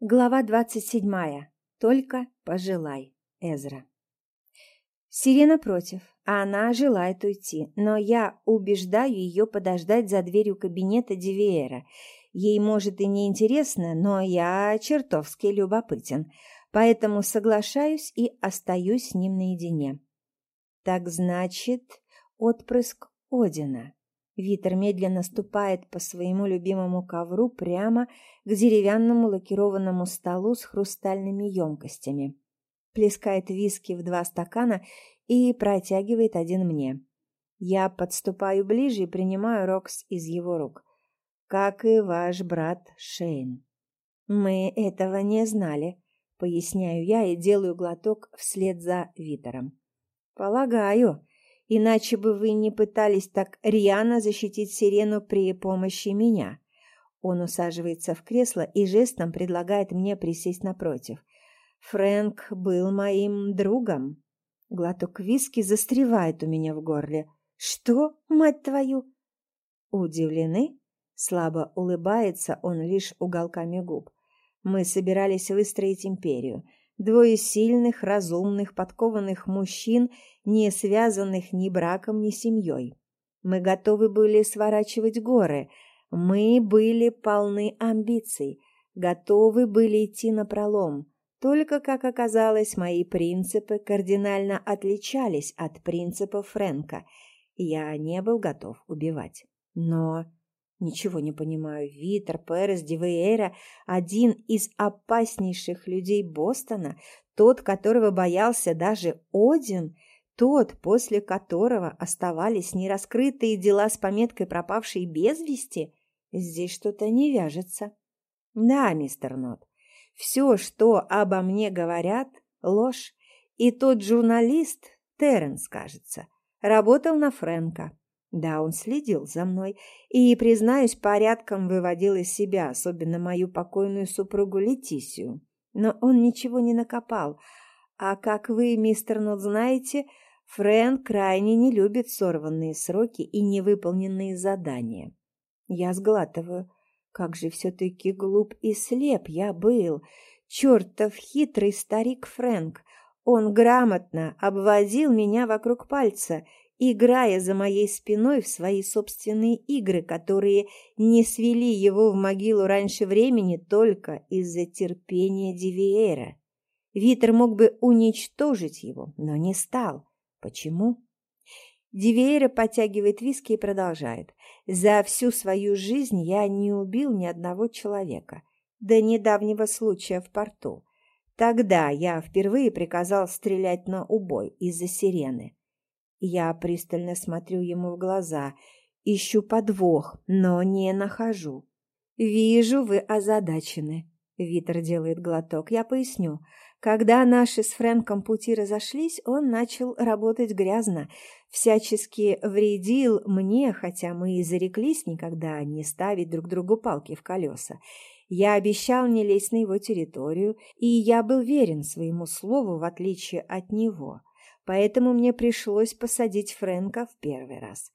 Глава двадцать седьмая. Только пожелай. Эзра. Сирена против, а она желает уйти, но я убеждаю ее подождать за дверью кабинета Дивиэра. Ей, может, и не интересно, но я чертовски любопытен, поэтому соглашаюсь и остаюсь с ним наедине. Так значит, отпрыск Одина. Витер медленно ступает по своему любимому ковру прямо к деревянному лакированному столу с хрустальными емкостями. Плескает виски в два стакана и протягивает один мне. Я подступаю ближе и принимаю Рокс из его рук. Как и ваш брат Шейн. Мы этого не знали, поясняю я и делаю глоток вслед за Витером. Полагаю, Иначе бы вы не пытались так рьяно защитить сирену при помощи меня. Он усаживается в кресло и жестом предлагает мне присесть напротив. Фрэнк был моим другом. Глоток виски застревает у меня в горле. Что, мать твою? Удивлены? Слабо улыбается он лишь уголками губ. Мы собирались выстроить империю. Двое сильных, разумных, подкованных мужчин, не связанных ни браком, ни семьей. Мы готовы были сворачивать горы. Мы были полны амбиций, готовы были идти на пролом. Только, как оказалось, мои принципы кардинально отличались от принципов Фрэнка. Я не был готов убивать. Но Ничего не понимаю. Витер Перес Дивейра – один из опаснейших людей Бостона, тот, которого боялся даже Один, тот, после которого оставались нераскрытые дела с пометкой «пропавший без вести». Здесь что-то не вяжется. Да, мистер Нот, все, что обо мне говорят – ложь. И тот журналист, Терренс, кажется, работал на Фрэнка. Да, он следил за мной и, признаюсь, порядком выводил из себя, особенно мою покойную супругу Летисию. Но он ничего не накопал. А как вы, мистер Нот, знаете, Фрэнк крайне не любит сорванные сроки и невыполненные задания. Я сглатываю. Как же все-таки глуп и слеп я был. Чертов хитрый старик Фрэнк. Он грамотно обводил меня вокруг пальца играя за моей спиной в свои собственные игры, которые не свели его в могилу раньше времени только из-за терпения Дивиэра. Витер мог бы уничтожить его, но не стал. Почему? Дивейра подтягивает виски и продолжает. «За всю свою жизнь я не убил ни одного человека. До недавнего случая в порту. Тогда я впервые приказал стрелять на убой из-за сирены. Я пристально смотрю ему в глаза, ищу подвох, но не нахожу. «Вижу, вы озадачены», — Витер делает глоток. «Я поясню. Когда наши с Фрэнком пути разошлись, он начал работать грязно, всячески вредил мне, хотя мы и зареклись никогда не ставить друг другу палки в колеса. Я обещал не лезть на его территорию, и я был верен своему слову, в отличие от него поэтому мне пришлось посадить Фрэнка в первый раз.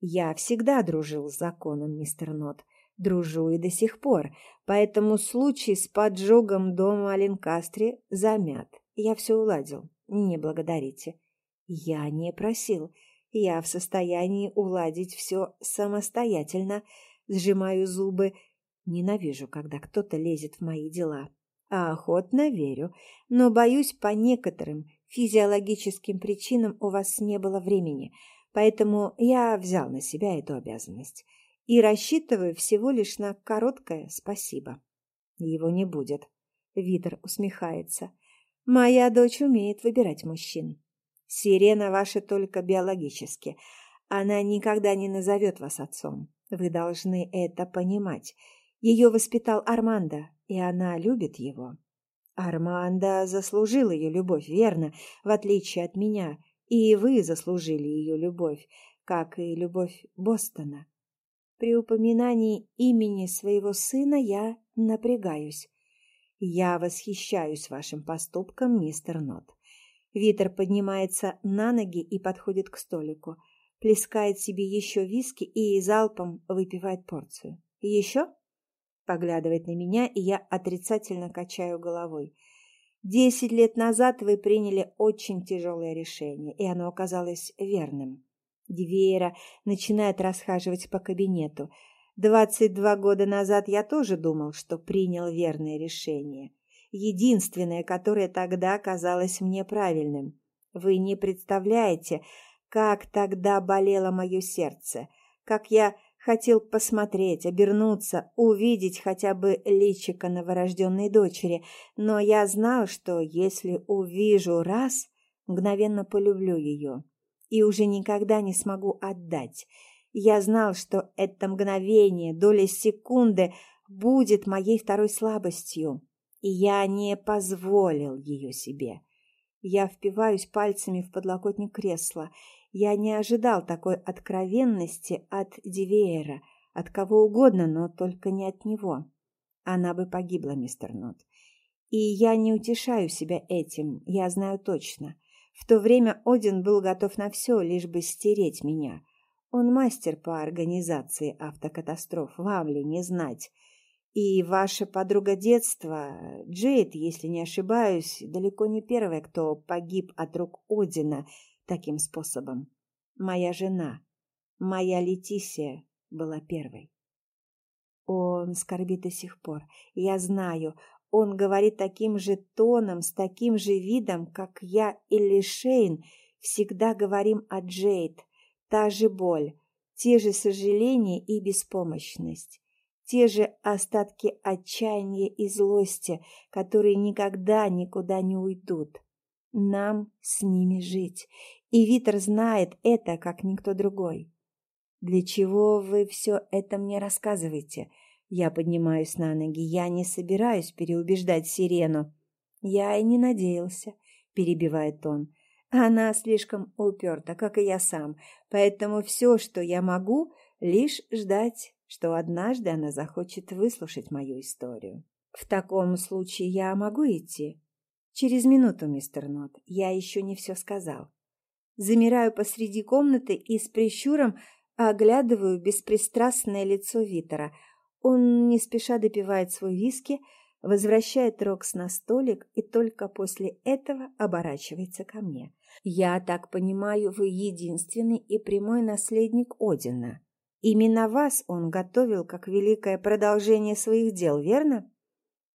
Я всегда дружил с законом, мистер Нот, дружу и до сих пор, поэтому случай с поджогом дома Аленкастре замят. Я все уладил, не благодарите. Я не просил, я в состоянии уладить все самостоятельно, сжимаю зубы, ненавижу, когда кто-то лезет в мои дела. А охотно верю, но боюсь по некоторым физиологическим причинам у вас не было времени, поэтому я взял на себя эту обязанность и рассчитываю всего лишь на короткое спасибо. Его не будет. Витер усмехается. Моя дочь умеет выбирать мужчин. Сирена ваша только биологически. Она никогда не назовет вас отцом. Вы должны это понимать. Ее воспитал Армандо, и она любит его. Армандо заслужил ее любовь, верно, в отличие от меня, и вы заслужили ее любовь, как и любовь Бостона. При упоминании имени своего сына я напрягаюсь. Я восхищаюсь вашим поступком, мистер Нот. Витер поднимается на ноги и подходит к столику, плескает себе еще виски и залпом выпивает порцию. Еще? Поглядывает на меня, и я отрицательно качаю головой. Десять лет назад вы приняли очень тяжелое решение, и оно оказалось верным. Дивейра начинает расхаживать по кабинету. Двадцать два года назад я тоже думал, что принял верное решение. Единственное, которое тогда казалось мне правильным. Вы не представляете, как тогда болело мое сердце, как я хотел посмотреть, обернуться, увидеть хотя бы личико новорожденной дочери, но я знал, что если увижу раз, мгновенно полюблю ее и уже никогда не смогу отдать. Я знал, что это мгновение, доля секунды будет моей второй слабостью, и я не позволил ее себе. Я впиваюсь пальцами в подлокотник кресла. Я не ожидал такой откровенности от Дивеера, от кого угодно, но только не от него. Она бы погибла, мистер Нот. И я не утешаю себя этим, я знаю точно. В то время Один был готов на все, лишь бы стереть меня. Он мастер по организации автокатастроф, вам ли не знать. И ваша подруга детства, Джейд, если не ошибаюсь, далеко не первая, кто погиб от рук Одина таким способом. Моя жена, моя Летисия, была первой. Он скорбит до сих пор. Я знаю, он говорит таким же тоном, с таким же видом, как я или Шейн всегда говорим о Джейд. Та же боль, те же сожаления и беспомощность те же остатки отчаяния и злости, которые никогда никуда не уйдут. Нам с ними жить, и Витер знает это, как никто другой. Для чего вы все это мне рассказываете? Я поднимаюсь на ноги, я не собираюсь переубеждать Сирену. Я и не надеялся, перебивает он. Она слишком уперта, как и я сам, поэтому все, что я могу, лишь ждать что однажды она захочет выслушать мою историю. В таком случае я могу идти? Через минуту, мистер Нот, я еще не все сказал. Замираю посреди комнаты и с прищуром оглядываю беспристрастное лицо Витера. Он не спеша допивает свой виски, возвращает Рокс на столик и только после этого оборачивается ко мне. «Я так понимаю, вы единственный и прямой наследник Одина». Именно вас он готовил как великое продолжение своих дел, верно?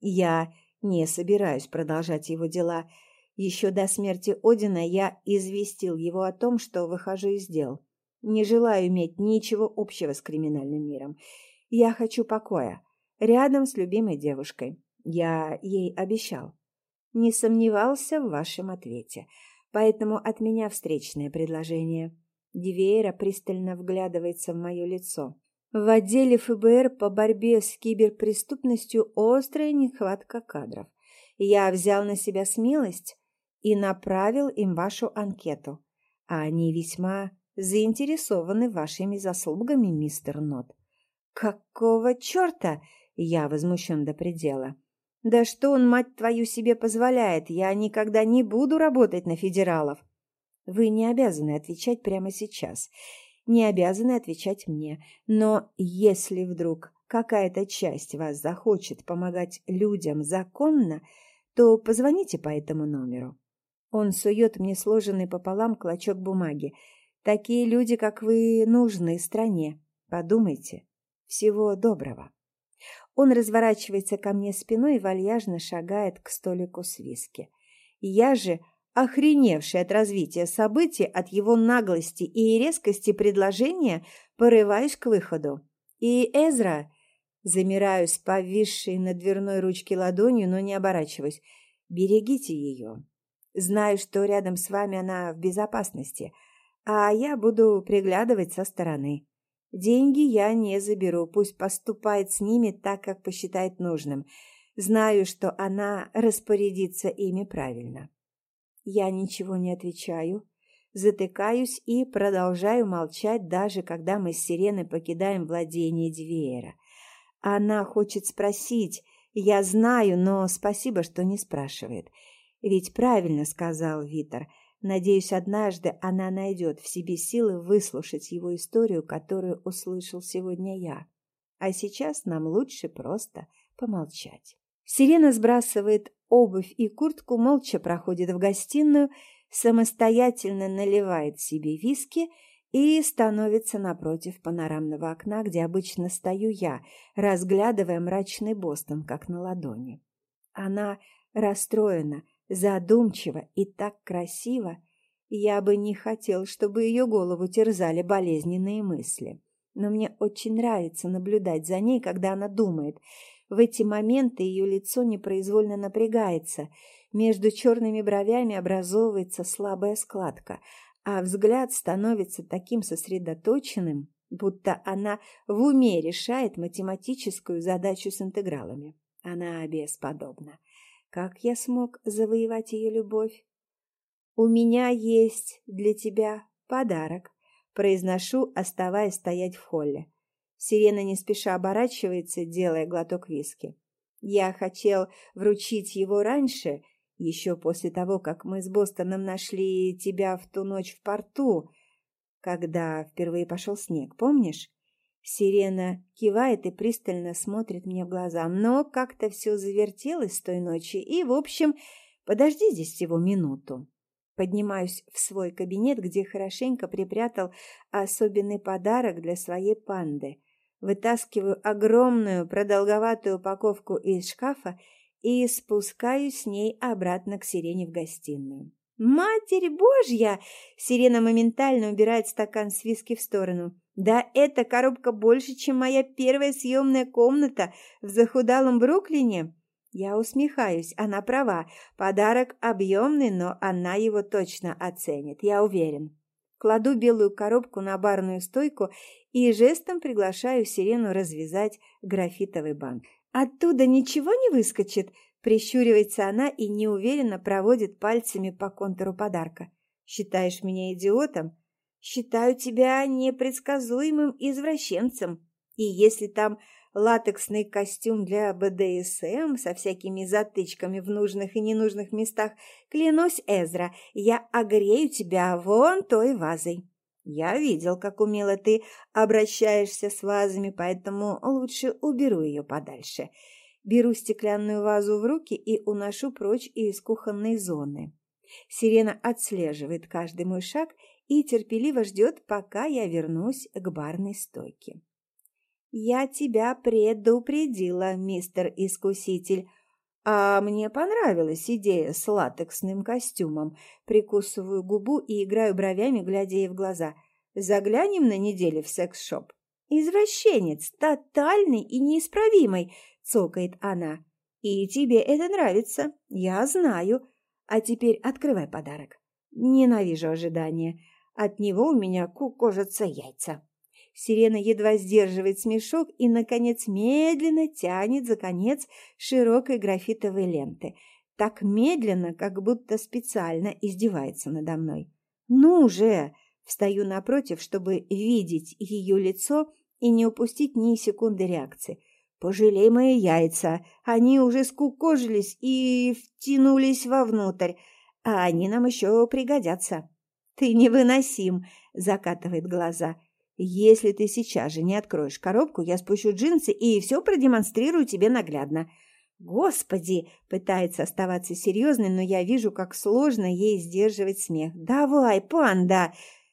Я не собираюсь продолжать его дела. Еще до смерти Одина я известил его о том, что выхожу из дел. Не желаю иметь ничего общего с криминальным миром. Я хочу покоя, рядом с любимой девушкой. Я ей обещал. Не сомневался в вашем ответе, поэтому от меня встречное предложение. Дивеера пристально вглядывается в мое лицо. В отделе ФБР по борьбе с киберпреступностью острая нехватка кадров. Я взял на себя смелость и направил им вашу анкету. А они весьма заинтересованы вашими заслугами, мистер Нот. Какого черта? Я возмущен до предела. Да что он, мать твою, себе позволяет? Я никогда не буду работать на федералов. Вы не обязаны отвечать прямо сейчас, не обязаны отвечать мне, но если вдруг какая-то часть вас захочет помогать людям законно, то позвоните по этому номеру. Он сует мне сложенный пополам клочок бумаги. Такие люди, как вы, нужны стране. Подумайте. Всего доброго. Он разворачивается ко мне спиной и вальяжно шагает к столику с виски. Я же охреневший от развития событий, от его наглости и резкости предложения, порываюсь к выходу. И Эзра... Замираю с повисшей на дверной ручке ладонью, но не оборачиваюсь. Берегите ее. Знаю, что рядом с вами она в безопасности, а я буду приглядывать со стороны. Деньги я не заберу, пусть поступает с ними так, как посчитает нужным. Знаю, что она распорядится ими правильно. Я ничего не отвечаю, затыкаюсь и продолжаю молчать, даже когда мы с Сиреной покидаем владение Дивеера. Она хочет спросить, я знаю, но спасибо, что не спрашивает. Ведь правильно сказал Витер. Надеюсь, однажды она найдет в себе силы выслушать его историю, которую услышал сегодня я. А сейчас нам лучше просто помолчать. Сирена сбрасывает обувь и куртку, молча проходит в гостиную, самостоятельно наливает себе виски и становится напротив панорамного окна, где обычно стою я, разглядывая мрачный Бостон, как на ладони. Она расстроена, задумчива и так красиво. Я бы не хотел, чтобы ее голову терзали болезненные мысли. Но мне очень нравится наблюдать за ней, когда она думает. В эти моменты ее лицо непроизвольно напрягается. Между черными бровями образовывается слабая складка, а взгляд становится таким сосредоточенным, будто она в уме решает математическую задачу с интегралами. Она бесподобна. Как я смог завоевать ее любовь? «У меня есть для тебя подарок», – произношу, оставаясь стоять в холле. Сирена не спеша оборачивается, делая глоток виски. Я хотел вручить его раньше, еще после того, как мы с Бостоном нашли тебя в ту ночь в порту, когда впервые пошел снег, помнишь? Сирена кивает и пристально смотрит мне в глаза, но как-то все завертелось с той ночи, и, в общем, подожди здесь всего минуту. Поднимаюсь в свой кабинет, где хорошенько припрятал особенный подарок для своей панды. Вытаскиваю огромную продолговатую упаковку из шкафа и спускаюсь с ней обратно к Сирене в гостиную. «Матерь Божья!» Сирена моментально убирает стакан с виски в сторону. «Да эта коробка больше, чем моя первая съемная комната в захудалом Бруклине!» Я усмехаюсь, она права. Подарок объемный, но она его точно оценит, я уверен. Кладу белую коробку на барную стойку и жестом приглашаю Сирену развязать графитовый банк. Оттуда ничего не выскочит, прищуривается она и неуверенно проводит пальцами по контуру подарка. Считаешь меня идиотом? Считаю тебя непредсказуемым извращенцем. И если там латексный костюм для БДСМ со всякими затычками в нужных и ненужных местах, клянусь, Эзра, я огрею тебя вон той вазой. Я видел, как умело ты обращаешься с вазами, поэтому лучше уберу ее подальше. Беру стеклянную вазу в руки и уношу прочь из кухонной зоны. Сирена отслеживает каждый мой шаг и терпеливо ждет, пока я вернусь к барной стойке. «Я тебя предупредила, мистер Искуситель», а мне понравилась идея с латексным костюмом. Прикусываю губу и играю бровями, глядя ей в глаза. Заглянем на неделю в секс-шоп. Извращенец, тотальный и неисправимый, цокает она. И тебе это нравится, я знаю. А теперь открывай подарок. Ненавижу ожидания. От него у меня кукожатся яйца. Сирена едва сдерживает смешок и, наконец, медленно тянет за конец широкой графитовой ленты. Так медленно, как будто специально издевается надо мной. «Ну же!» Встаю напротив, чтобы видеть ее лицо и не упустить ни секунды реакции. «Пожалей мои яйца! Они уже скукожились и втянулись вовнутрь, а они нам еще пригодятся!» «Ты невыносим!» — закатывает глаза — если ты сейчас же не откроешь коробку, я спущу джинсы и все продемонстрирую тебе наглядно. Господи, пытается оставаться серьезной, но я вижу, как сложно ей сдерживать смех. Давай, панда!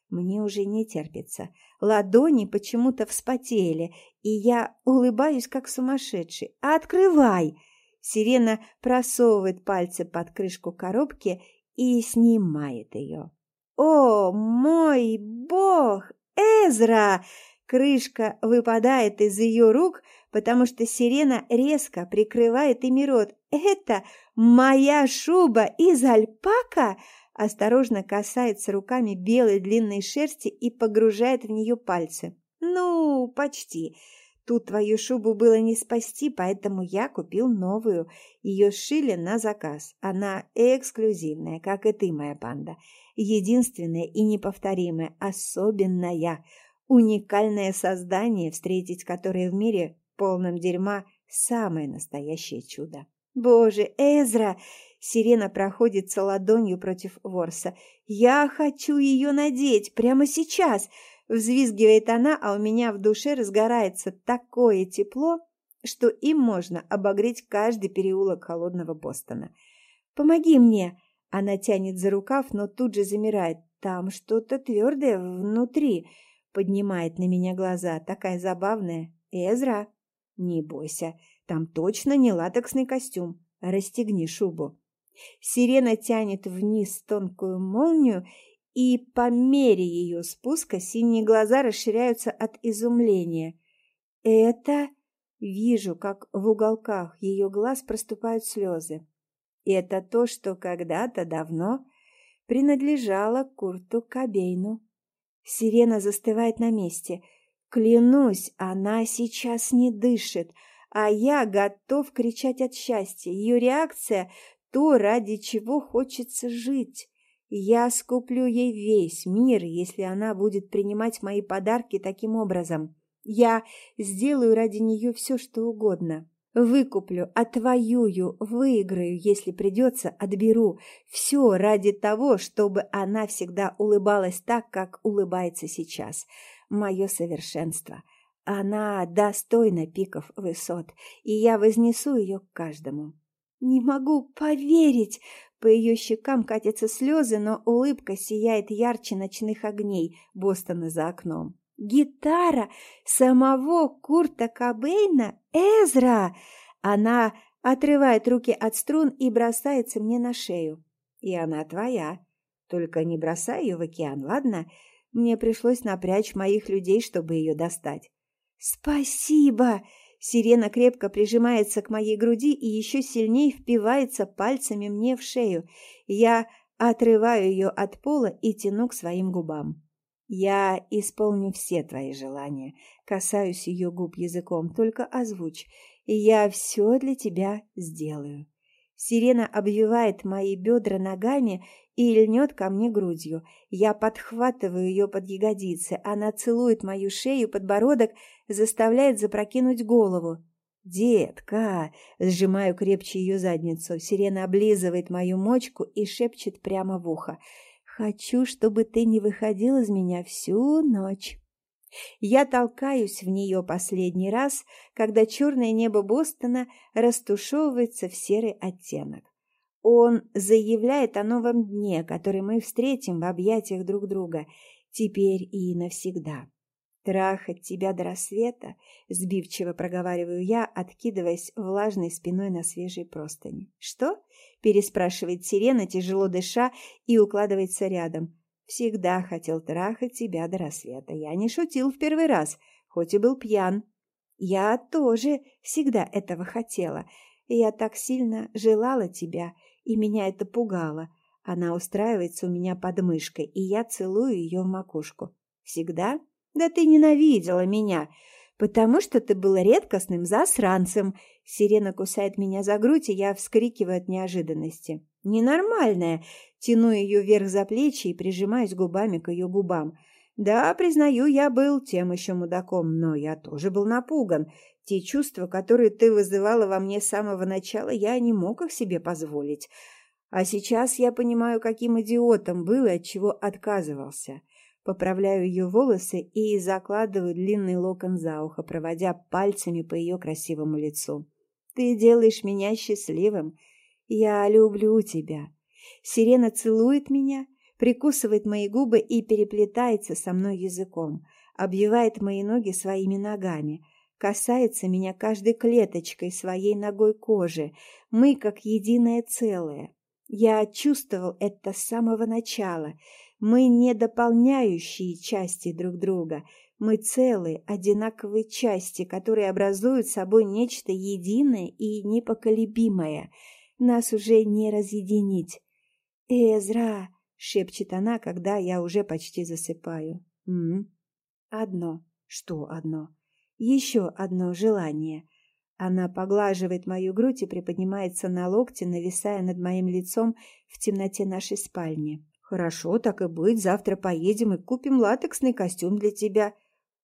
Мне уже не терпится. Ладони почему-то вспотели, и я улыбаюсь, как сумасшедший. Открывай! Сирена просовывает пальцы под крышку коробки и снимает ее. О, мой бог! Эзра!» Крышка выпадает из ее рук, потому что сирена резко прикрывает ими рот. «Это моя шуба из альпака?» Осторожно касается руками белой длинной шерсти и погружает в нее пальцы. «Ну, почти. Тут твою шубу было не спасти, поэтому я купил новую. Ее сшили на заказ. Она эксклюзивная, как и ты, моя панда единственное и неповторимое, особенное, уникальное создание, встретить которое в мире полном дерьма самое настоящее чудо. Боже, Эзра! Сирена проходится ладонью против ворса. Я хочу ее надеть прямо сейчас. Взвизгивает она, а у меня в душе разгорается такое тепло, что им можно обогреть каждый переулок холодного Бостона. «Помоги мне!» Она тянет за рукав, но тут же замирает. «Там что-то твердое внутри!» Поднимает на меня глаза, такая забавная. «Эзра!» «Не бойся, там точно не латексный костюм. Расстегни шубу». Сирена тянет вниз тонкую молнию, и по мере ее спуска синие глаза расширяются от изумления. «Это...» Вижу, как в уголках ее глаз проступают слезы. Это то, что когда-то давно принадлежало Курту Кобейну. Сирена застывает на месте. Клянусь, она сейчас не дышит, а я готов кричать от счастья. Ее реакция – то, ради чего хочется жить. Я скуплю ей весь мир, если она будет принимать мои подарки таким образом. Я сделаю ради нее все, что угодно. Выкуплю, отвоюю, выиграю, если придется, отберу. Все ради того, чтобы она всегда улыбалась так, как улыбается сейчас. Мое совершенство. Она достойна пиков высот, и я вознесу ее к каждому. Не могу поверить! По ее щекам катятся слезы, но улыбка сияет ярче ночных огней Бостона за окном. Гитара самого Курта Кобейна? Эзра! Она отрывает руки от струн и бросается мне на шею. И она твоя. Только не бросай ее в океан, ладно? Мне пришлось напрячь моих людей, чтобы ее достать. Спасибо! Сирена крепко прижимается к моей груди и еще сильнее впивается пальцами мне в шею. Я отрываю ее от пола и тяну к своим губам. Я исполню все твои желания, касаюсь ее губ языком, только озвучь, я все для тебя сделаю. Сирена обвивает мои бедра ногами и льнет ко мне грудью. Я подхватываю ее под ягодицы, она целует мою шею, подбородок, заставляет запрокинуть голову. «Детка!» — сжимаю крепче ее задницу. Сирена облизывает мою мочку и шепчет прямо в ухо. Хочу, чтобы ты не выходил из меня всю ночь. Я толкаюсь в нее последний раз, когда черное небо Бостона растушевывается в серый оттенок. Он заявляет о новом дне, который мы встретим в объятиях друг друга, теперь и навсегда. «Трахать тебя до рассвета», — сбивчиво проговариваю я, откидываясь влажной спиной на свежей простыни. «Что?» — переспрашивает сирена, тяжело дыша, и укладывается рядом. «Всегда хотел трахать тебя до рассвета. Я не шутил в первый раз, хоть и был пьян. Я тоже всегда этого хотела. Я так сильно желала тебя, и меня это пугало. Она устраивается у меня под мышкой, и я целую ее в макушку. Всегда?» Да ты ненавидела меня, потому что ты был редкостным засранцем. Сирена кусает меня за грудь, и я вскрикиваю от неожиданности. Ненормальная. Тяну ее вверх за плечи и прижимаюсь губами к ее губам. Да, признаю, я был тем еще мудаком, но я тоже был напуган. Те чувства, которые ты вызывала во мне с самого начала, я не мог их себе позволить. А сейчас я понимаю, каким идиотом был и от чего отказывался. Поправляю ее волосы и закладываю длинный локон за ухо, проводя пальцами по ее красивому лицу. «Ты делаешь меня счастливым. Я люблю тебя». Сирена целует меня, прикусывает мои губы и переплетается со мной языком, обвивает мои ноги своими ногами, касается меня каждой клеточкой своей ногой кожи. Мы как единое целое. Я чувствовал это с самого начала — мы не дополняющие части друг друга. Мы целые, одинаковые части, которые образуют собой нечто единое и непоколебимое. Нас уже не разъединить. «Эзра!» — шепчет она, когда я уже почти засыпаю. «М -м. «Одно. Что одно?» «Еще одно желание». Она поглаживает мою грудь и приподнимается на локте, нависая над моим лицом в темноте нашей спальни. Хорошо, так и быть, завтра поедем и купим латексный костюм для тебя,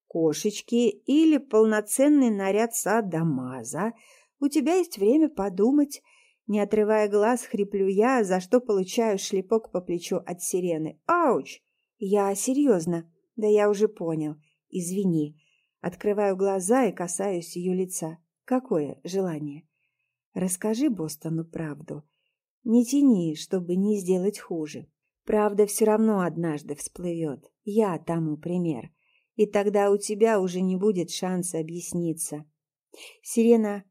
кошечки или полноценный наряд садомаза. У тебя есть время подумать. Не отрывая глаз, хриплю я, за что получаю шлепок по плечу от сирены. Ауч! Я серьезно. Да я уже понял. Извини. Открываю глаза и касаюсь ее лица. Какое желание? Расскажи Бостону правду. Не тяни, чтобы не сделать хуже. Правда все равно однажды всплывет. Я тому пример. И тогда у тебя уже не будет шанса объясниться. Сирена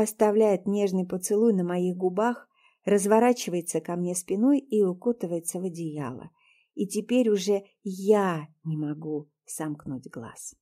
оставляет нежный поцелуй на моих губах, разворачивается ко мне спиной и укутывается в одеяло. И теперь уже я не могу сомкнуть глаз.